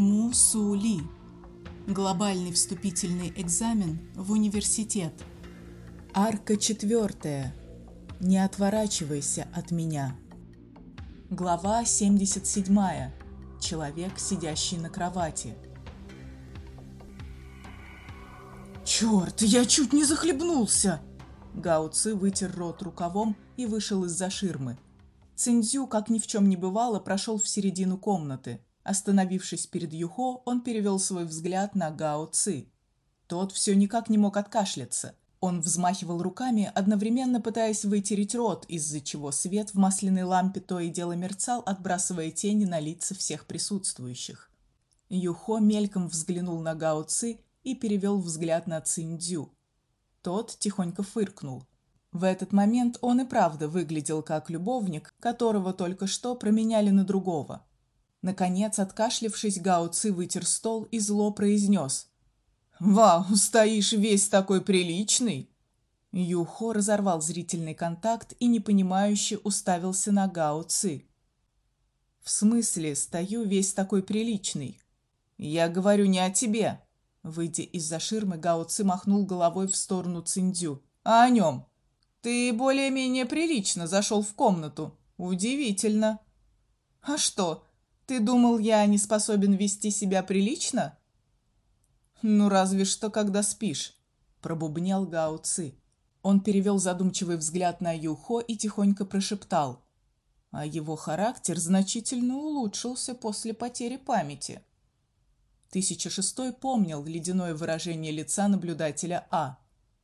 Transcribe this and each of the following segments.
Мусули. Глобальный вступительный экзамен в университет. Арка четвертая. Не отворачивайся от меня. Глава 77. Человек, сидящий на кровати. Черт, я чуть не захлебнулся. Гао Ци вытер рот рукавом и вышел из-за ширмы. Циндзю, как ни в чем не бывало, прошел в середину комнаты. Остановившись перед Юхо, он перевел свой взгляд на Гао Ци. Тот все никак не мог откашляться. Он взмахивал руками, одновременно пытаясь вытереть рот, из-за чего свет в масляной лампе то и дело мерцал, отбрасывая тени на лица всех присутствующих. Юхо мельком взглянул на Гао Ци и перевел взгляд на Циндзю. Тот тихонько фыркнул. В этот момент он и правда выглядел как любовник, которого только что променяли на другого. Наконец, откашлившись, Гао Ци вытер стол и зло произнес. «Вау, стоишь весь такой приличный!» Юхо разорвал зрительный контакт и непонимающе уставился на Гао Ци. «В смысле, стою весь такой приличный?» «Я говорю не о тебе!» Выйдя из-за ширмы, Гао махнул головой в сторону Циндю. «А о нем? Ты более-менее прилично зашел в комнату. Удивительно!» «А что, ты думал, я не способен вести себя прилично? Ну разве что когда спишь, пробубнил Гао Ци. Он перевел задумчивый взгляд на Юхо и тихонько прошептал: "А его характер значительно улучшился после потери памяти". 1006 помнил ледяное выражение лица наблюдателя А.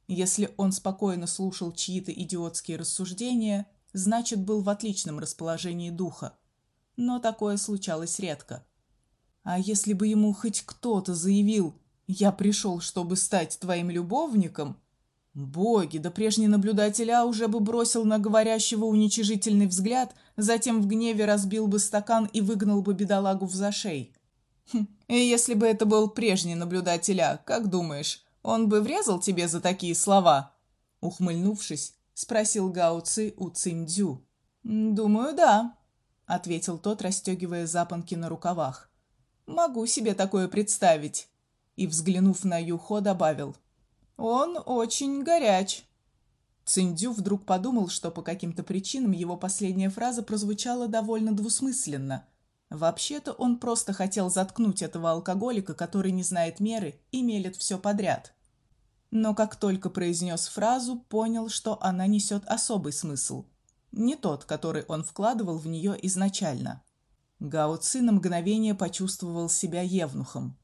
Если он спокойно слушал чьи-то идиотские рассуждения, значит, был в отличном расположении духа но такое случалось редко. А если бы ему хоть кто-то заявил: "Я пришел, чтобы стать твоим любовником", боги, да прежний наблюдатель А уже бы бросил на говорящего уничижительный взгляд, затем в гневе разбил бы стакан и выгнал бы бедолагу в зашей. Хм, и если бы это был прежний наблюдатель А, как думаешь, он бы врезал тебе за такие слова? ухмыльнувшись, спросил Гао у Циндзю. Думаю, да, ответил тот, расстегивая запонки на рукавах. Могу себе такое представить. И взглянув на Юхо, добавил: Он очень горяч. Циндю вдруг подумал, что по каким-то причинам его последняя фраза прозвучала довольно двусмысленно. Вообще-то он просто хотел заткнуть этого алкоголика, который не знает меры и мелет все подряд. Но как только произнес фразу, понял, что она несет особый смысл не тот, который он вкладывал в нее изначально. Гао на мгновение почувствовал себя евнухом.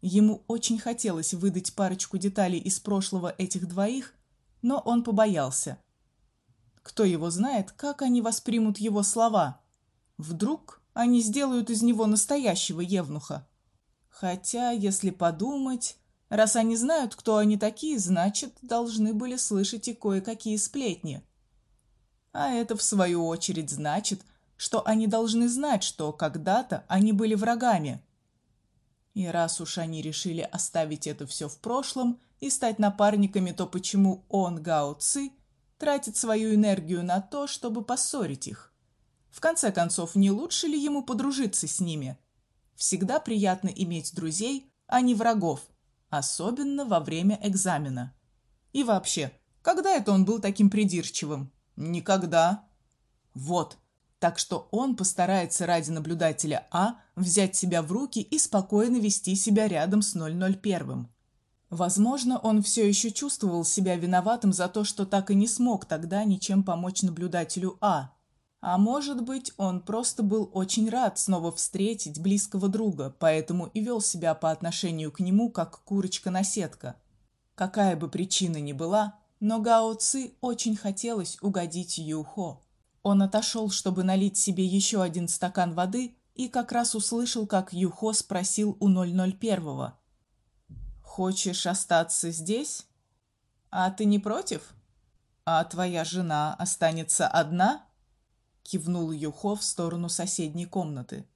Ему очень хотелось выдать парочку деталей из прошлого этих двоих, но он побоялся. Кто его знает, как они воспримут его слова? Вдруг они сделают из него настоящего евнуха? Хотя, если подумать, раз они знают, кто они такие, значит, должны были слышать и кое-какие сплетни. А это в свою очередь значит, что они должны знать, что когда-то они были врагами. И раз уж они решили оставить это все в прошлом и стать напарниками, то почему он, Гао Ци, тратит свою энергию на то, чтобы поссорить их? В конце концов, не лучше ли ему подружиться с ними? Всегда приятно иметь друзей, а не врагов, особенно во время экзамена. И вообще, когда это он был таким придирчивым? Никогда. Вот. Так что он постарается ради наблюдателя А взять себя в руки и спокойно вести себя рядом с 001. Возможно, он все еще чувствовал себя виноватым за то, что так и не смог тогда ничем помочь наблюдателю А. А может быть, он просто был очень рад снова встретить близкого друга, поэтому и вел себя по отношению к нему как курочка-наседка. Какая бы причина ни была, но Гао Ци очень хотелось угодить Юхо. Он отошел, чтобы налить себе еще один стакан воды, и как раз услышал, как Юхо спросил у 001: "Хочешь остаться здесь? А ты не против? А твоя жена останется одна?" кивнул Юхо в сторону соседней комнаты.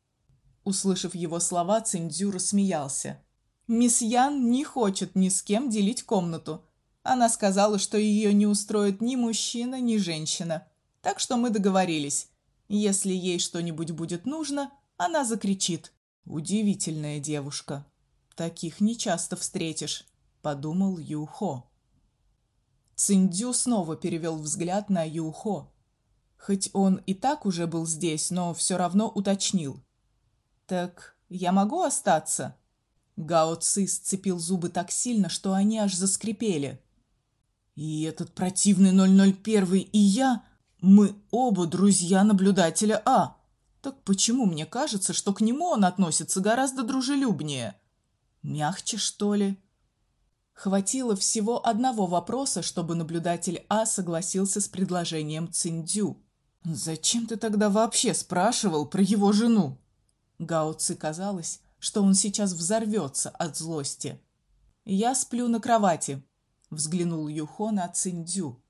Услышав его слова, Циндзю рассмеялся. Мисс Ян не хочет ни с кем делить комнату. Она сказала, что ее не устроит ни мужчина, ни женщина. Так что мы договорились. Если ей что-нибудь будет нужно, она закричит. Удивительная девушка. Таких не часто встретишь, подумал Юхо. Циндзю снова перевел взгляд на Юхо. Хоть он и так уже был здесь, но все равно уточнил: "Так я могу остаться?" Гао Ци сцепил зубы так сильно, что они аж заскрипели. И этот противный 001 и я, мы оба друзья наблюдателя А. Так почему мне кажется, что к нему он относится гораздо дружелюбнее? Мягче, что ли? Хватило всего одного вопроса, чтобы наблюдатель А согласился с предложением Циндю. Зачем ты тогда вообще спрашивал про его жену? Гао Ци казалось, что он сейчас взорвется от злости. Я сплю на кровати, взглянул Юхо на Циндю.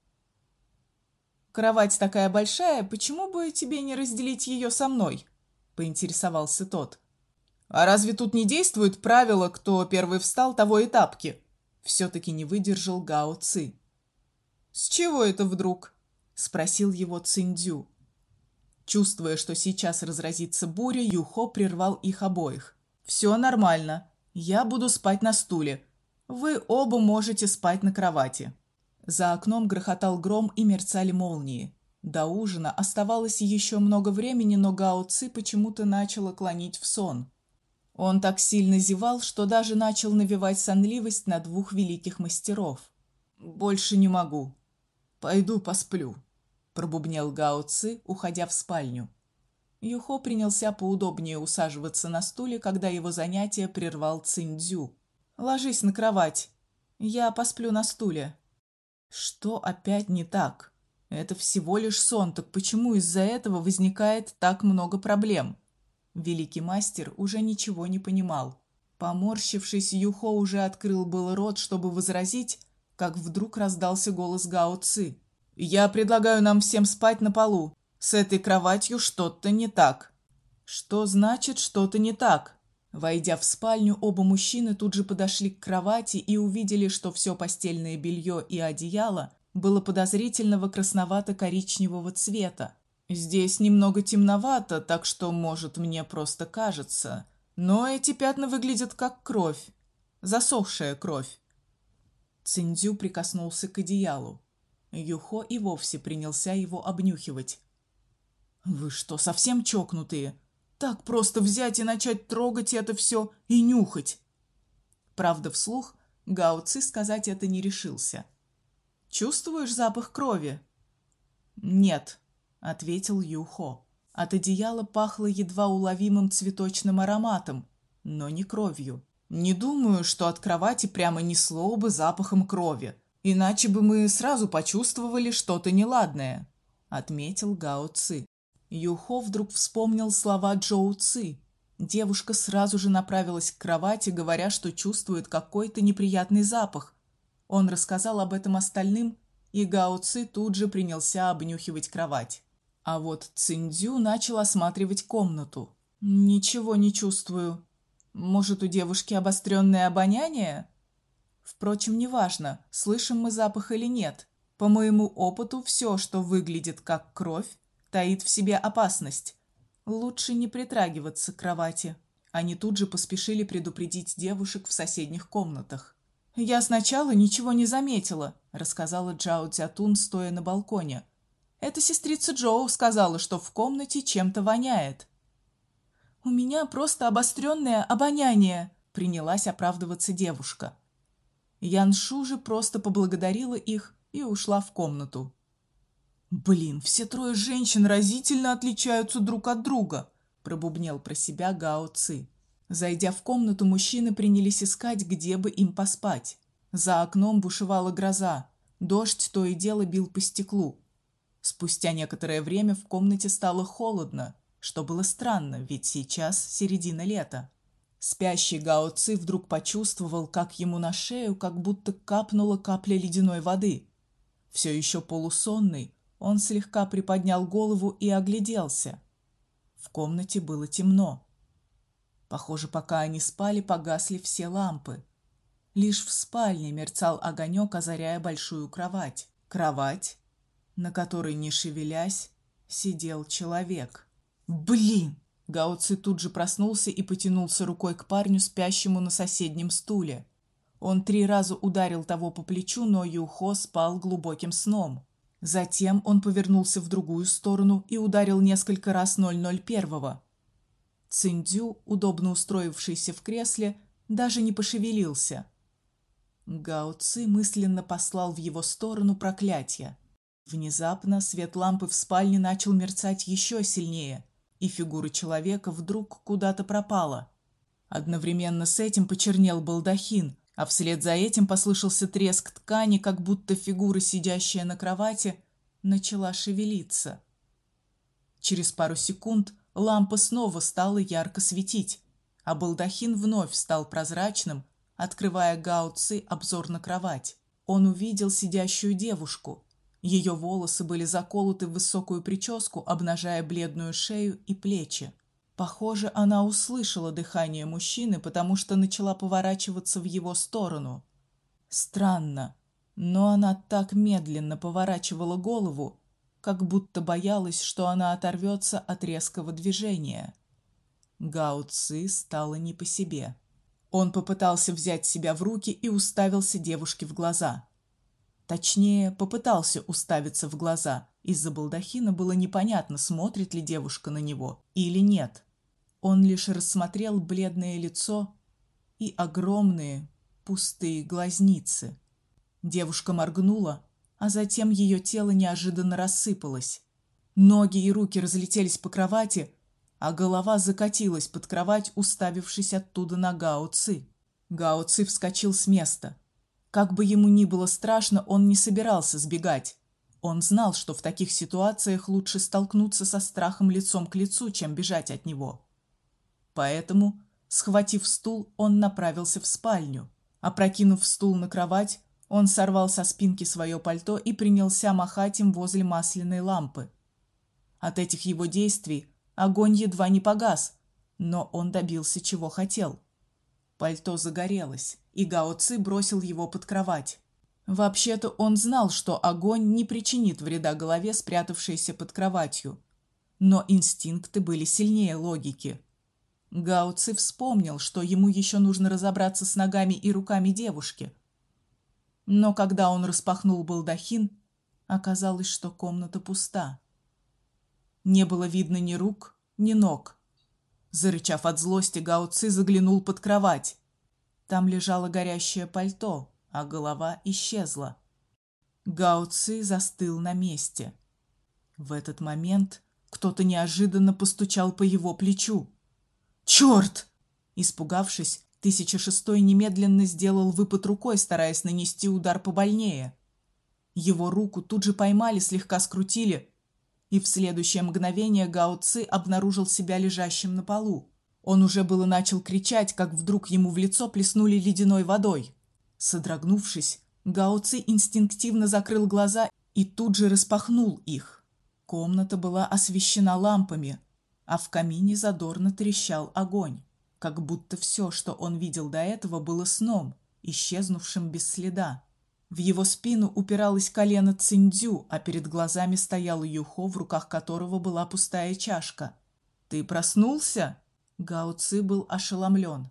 Кровать такая большая, почему бы тебе не разделить ее со мной? поинтересовался тот. А разве тут не действует правило, кто первый встал, того и тапки? все таки не выдержал Гао Ци. С чего это вдруг? спросил его Циндю. Чувствуя, что сейчас разразится буря, Юхо прервал их обоих. Все нормально. Я буду спать на стуле. Вы оба можете спать на кровати. За окном грохотал гром и мерцали молнии. До ужина оставалось еще много времени, но Гао Ци почему-то начало клонить в сон. Он так сильно зевал, что даже начал навевать сонливость на двух великих мастеров. Больше не могу. Пойду посплю, пробубнил Гао Ци, уходя в спальню. Юхо принялся поудобнее усаживаться на стуле, когда его занятие прервал Циндзю. Ложись на кровать. Я посплю на стуле. Что опять не так? Это всего лишь сон, так почему из-за этого возникает так много проблем? Великий мастер уже ничего не понимал. Поморщившись, Юхо уже открыл был рот, чтобы возразить, как вдруг раздался голос Гао Ци. Я предлагаю нам всем спать на полу. С этой кроватью что-то не так. Что значит что-то не так? Войдя в спальню, оба мужчины тут же подошли к кровати и увидели, что все постельное белье и одеяло было подозрительного красновато-коричневого цвета. Здесь немного темновато, так что, может, мне просто кажется, но эти пятна выглядят как кровь, засохшая кровь. Циндзю прикоснулся к одеялу. Юхо и вовсе принялся его обнюхивать. Вы что, совсем чокнутые? Так просто взять и начать трогать это все и нюхать. Правда, вслух Гао Ци сказать это не решился. Чувствуешь запах крови? Нет, ответил Юхо. От одеяла пахло едва уловимым цветочным ароматом, но не кровью. Не думаю, что от кровати прямо несло бы запахом крови, иначе бы мы сразу почувствовали что-то неладное, отметил Гао Ци. Юхо вдруг вспомнил слова Джоу Ци. Девушка сразу же направилась к кровати, говоря, что чувствует какой-то неприятный запах. Он рассказал об этом остальным, и Гао Ци тут же принялся обнюхивать кровать. А вот Циндзю начал осматривать комнату. Ничего не чувствую. Может, у девушки обостренное обоняние? Впрочем, неважно, слышим мы запах или нет. По моему опыту, все, что выглядит как кровь, таит в себе опасность. Лучше не притрагиваться к кровати. Они тут же поспешили предупредить девушек в соседних комнатах. Я сначала ничего не заметила, рассказала Джао Цятун, стоя на балконе. Эта сестрица Джоу сказала, что в комнате чем-то воняет. У меня просто обостренное обоняние, принялась оправдываться девушка. Яншу же просто поблагодарила их и ушла в комнату. Блин, все трое женщин разительно отличаются друг от друга, пробубнил про себя Гао Ци. Зайдя в комнату, мужчины принялись искать, где бы им поспать. За окном бушевала гроза. Дождь то и дело бил по стеклу. Спустя некоторое время в комнате стало холодно, что было странно, ведь сейчас середина лета. Спящий Гао Ци вдруг почувствовал, как ему на шею как будто капнула капля ледяной воды. Все еще полусонный, он слегка приподнял голову и огляделся. В комнате было темно. Похоже, пока они спали, погасли все лампы. Лишь в спальне мерцал огонек, озаряя большую кровать. Кровать, на которой, не шевелясь, сидел человек. Блин, Гао Ци тут же проснулся и потянулся рукой к парню, спящему на соседнем стуле. Он три раза ударил того по плечу, но Юхо спал глубоким сном. Затем он повернулся в другую сторону и ударил несколько раз 001-го. Циндю, удобно устроившийся в кресле, даже не пошевелился. Гао Ци мысленно послал в его сторону проклятие. Внезапно свет лампы в спальне начал мерцать еще сильнее, и фигура человека вдруг куда-то пропала. Одновременно с этим почернел балдахин, а вслед за этим послышался треск ткани, как будто фигура, сидящая на кровати, начала шевелиться. Через пару секунд лампа снова стала ярко светить, а балдахин вновь стал прозрачным, открывая Гао Ци обзор на кровать. Он увидел сидящую девушку. Ее волосы были заколоты в высокую прическу, обнажая бледную шею и плечи. Похоже, она услышала дыхание мужчины, потому что начала поворачиваться в его сторону. Странно, но она так медленно поворачивала голову, как будто боялась, что она оторвется от резкого движения. Гао Ци стало не по себе. Он попытался взять себя в руки и уставился девушке в глаза. Точнее, попытался уставиться в глаза. Из-за балдахина было непонятно, смотрит ли девушка на него или нет. Он лишь рассмотрел бледное лицо и огромные пустые глазницы. Девушка моргнула, а затем ее тело неожиданно рассыпалось. Ноги и руки разлетелись по кровати, а голова закатилась под кровать, уставившись оттуда на Гао Ци. Гао Ци вскочил с места. Как бы ему ни было страшно, он не собирался сбегать. Он знал, что в таких ситуациях лучше столкнуться со страхом лицом к лицу, чем бежать от него. Поэтому, схватив стул, он направился в спальню. Опрокинув стул на кровать, он сорвал со спинки свое пальто и принялся махать им возле масляной лампы. От этих его действий огонь едва не погас, но он добился чего хотел. Пальто загорелось, и Гао Ци бросил его под кровать. Вообще-то он знал, что огонь не причинит вреда голове, спрятавшейся под кроватью, но инстинкты были сильнее логики. Гао Ци вспомнил, что ему еще нужно разобраться с ногами и руками девушки. Но когда он распахнул балдахин, оказалось, что комната пуста. Не было видно ни рук, ни ног. Зарычав от злости, Гао Ци заглянул под кровать. Там лежало горящее пальто, а голова исчезла. Гао Ци застыл на месте. В этот момент кто-то неожиданно постучал по его плечу. Черт! Испугавшись, тысяча шестой немедленно сделал выпад рукой, стараясь нанести удар побольнее. Его руку тут же поймали, слегка скрутили, и в следующее мгновение Гао Ци обнаружил себя лежащим на полу. Он уже было начал кричать, как вдруг ему в лицо плеснули ледяной водой. Содрогнувшись, Гао Ци инстинктивно закрыл глаза и тут же распахнул их. Комната была освещена лампами, а в камине задорно трещал огонь, как будто все, что он видел до этого, было сном, исчезнувшим без следа. В его спину упиралось колено Циндзю, а перед глазами стоял Юхо, в руках которого была пустая чашка. Ты проснулся? Гао Ци был ошеломлен.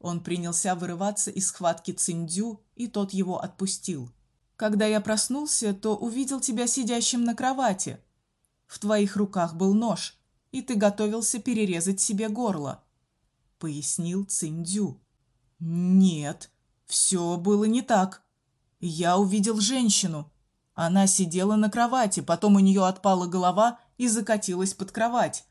Он принялся вырываться из схватки Циндзю, и тот его отпустил. Когда я проснулся, то увидел тебя сидящим на кровати. В твоих руках был нож и ты готовился перерезать себе горло, пояснил Циндю. Нет, все было не так. Я увидел женщину. Она сидела на кровати, потом у нее отпала голова и закатилась под кровать.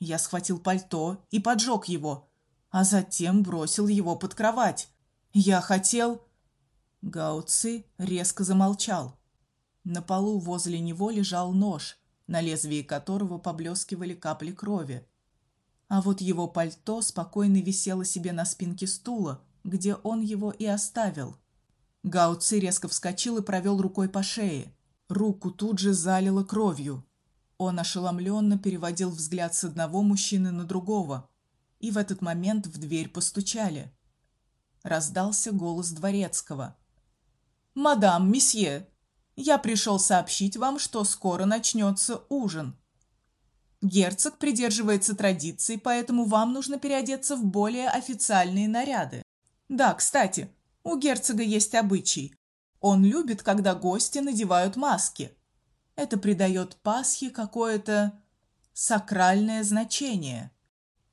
Я схватил пальто и поджег его, а затем бросил его под кровать. Я хотел Гао Ци резко замолчал. На полу возле него лежал нож, на лезвии которого поблескивали капли крови. А вот его пальто спокойно висело себе на спинке стула, где он его и оставил. Гао Ци резко вскочил и провел рукой по шее. Руку тут же залило кровью. Он ошеломленно переводил взгляд с одного мужчины на другого, и в этот момент в дверь постучали. Раздался голос дворецкого. "Мадам, месье, я пришел сообщить вам, что скоро начнется ужин. Герцог придерживается традиций, поэтому вам нужно переодеться в более официальные наряды. Да, кстати, у герцога есть обычай. Он любит, когда гости надевают маски. Это придает Пасхе какое-то сакральное значение.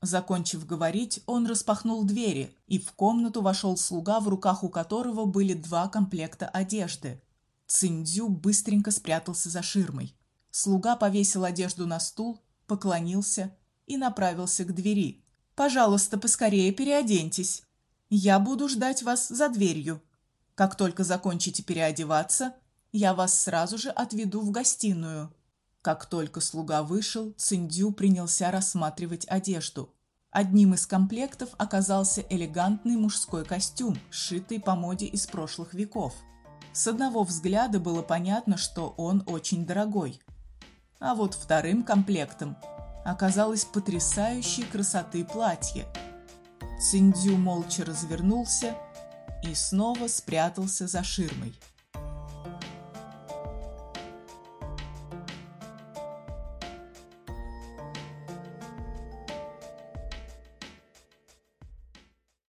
Закончив говорить, он распахнул двери, и в комнату вошел слуга, в руках у которого были два комплекта одежды. Циндзю быстренько спрятался за ширмой. Слуга повесил одежду на стул, поклонился и направился к двери. Пожалуйста, поскорее переоденьтесь. Я буду ждать вас за дверью. Как только закончите переодеваться, я вас сразу же отведу в гостиную. Как только слуга вышел, Циндю принялся рассматривать одежду. Одним из комплектов оказался элегантный мужской костюм, сшитый по моде из прошлых веков. С одного взгляда было понятно, что он очень дорогой. А вот вторым комплектом оказалось потрясающей красоты платье. Циндю молча развернулся и снова спрятался за ширмой.